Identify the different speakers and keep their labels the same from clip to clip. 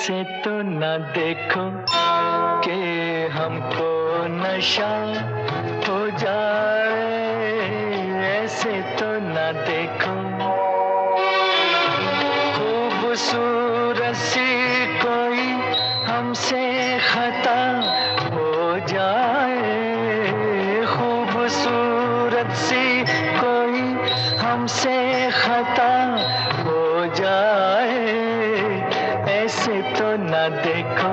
Speaker 1: से तो न देखो कि हमको नशा हो जाए। ऐसे तो न देखो। खूबसूरत सी कोई हमसे खता हो जाए। खूबसूरत सी कोई हमसे खता देखो।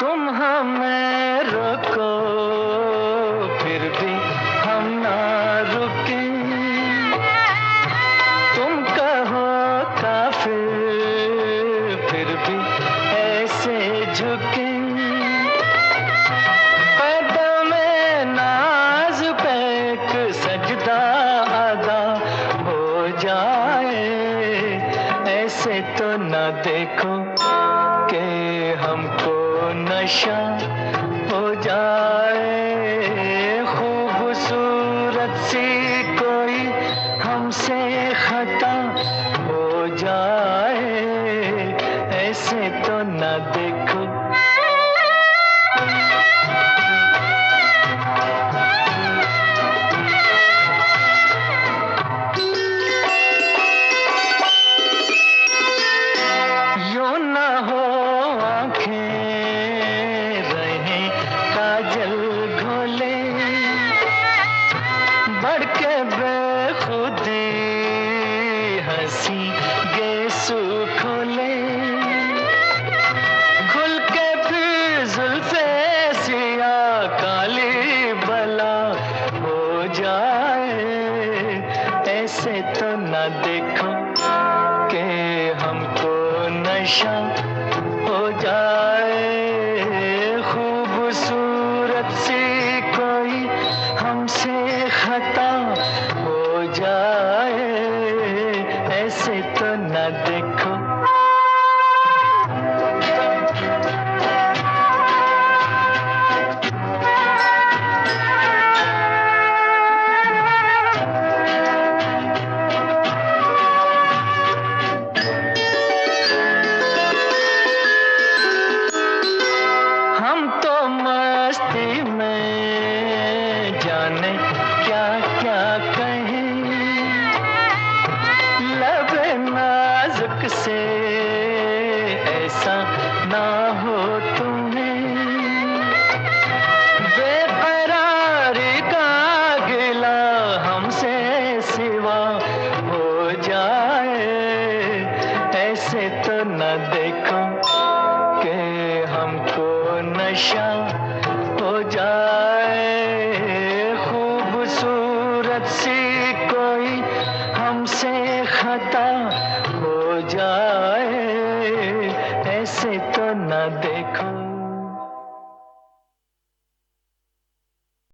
Speaker 1: तुम हमें रोको फिर भी झुके। नाज पे एक तो न देखो के हमको नशा हो जाए। खूबसूरत सी कोई हमसे खता हो जाए। ऐसे तो न देखो हँसी गेसू खोले। खुल के फिर जुल्फे सिया काली बला हो जाए। ऐसे तो न देखो के हमको नशा न देखो के हमको नशा हो जाए। खूबसूरत सी कोई हमसे खता हो जाए। ऐसे तो न देखो।